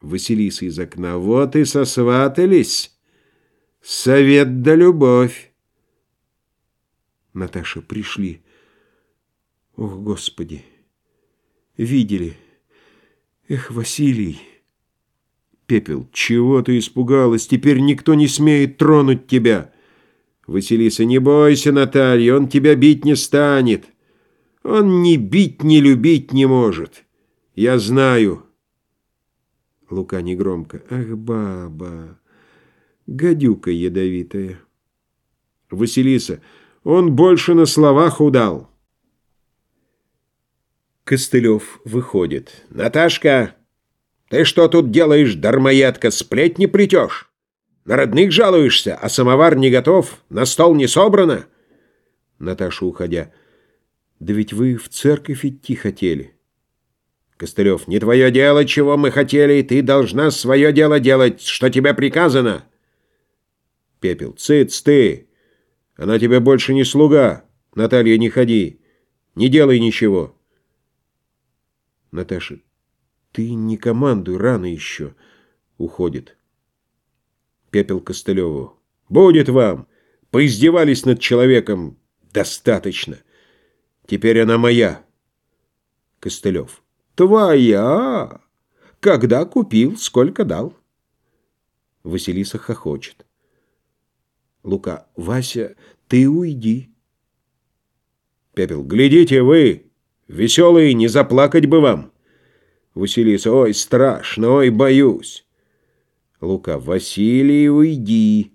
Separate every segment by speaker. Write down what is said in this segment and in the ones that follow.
Speaker 1: Василиса из окна. Вот и сосватались. Совет да любовь.
Speaker 2: Наташа, пришли. Ох, Господи! Видели. Эх, Василий!
Speaker 1: Пепел, чего ты испугалась? Теперь никто не смеет тронуть тебя. Василиса, не бойся, Наталья, он тебя бить не станет. Он ни бить, ни любить не может. Я знаю.
Speaker 2: Лука негромко. Ах, баба, гадюка ядовитая.
Speaker 1: Василиса, он больше на словах удал. Костылев выходит. «Наташка, ты что тут делаешь, дармоедка, сплетни плетешь? На родных жалуешься, а самовар не готов, на стол не собрано?»
Speaker 2: Наташа, уходя. «Да ведь вы в церковь идти хотели».
Speaker 1: Костылев, «Не твое дело, чего мы хотели, ты должна свое дело делать, что тебе приказано». Пепел, «Цыц ты! Она тебе больше не слуга. Наталья, не ходи, не делай ничего».
Speaker 2: Наташа, ты не командуй, рано еще. Уходит.
Speaker 1: Пепел Костылеву. Будет вам. Поиздевались над человеком. Достаточно. Теперь она моя. Костылев. Твоя? Когда купил, сколько дал?
Speaker 2: Василиса хохочет. Лука. Вася, ты уйди.
Speaker 1: Пепел. Глядите вы. Веселый, не заплакать бы вам. Василиса, ой, страшно, ой, боюсь.
Speaker 2: Лука, Василий, уйди.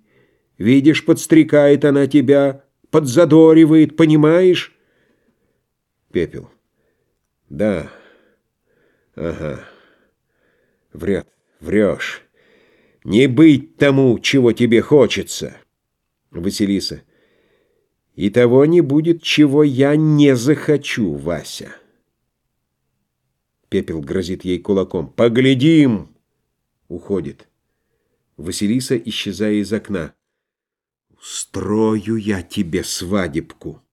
Speaker 2: Видишь, подстрекает она тебя, подзадоривает, понимаешь?
Speaker 1: Пепел. Да. Ага. Врет, врешь. Не быть тому, чего тебе хочется. Василиса. И того не будет, чего я не захочу, Вася. Пепел грозит ей кулаком. «Поглядим!» Уходит. Василиса, исчезая из окна. «Устрою я тебе свадебку!»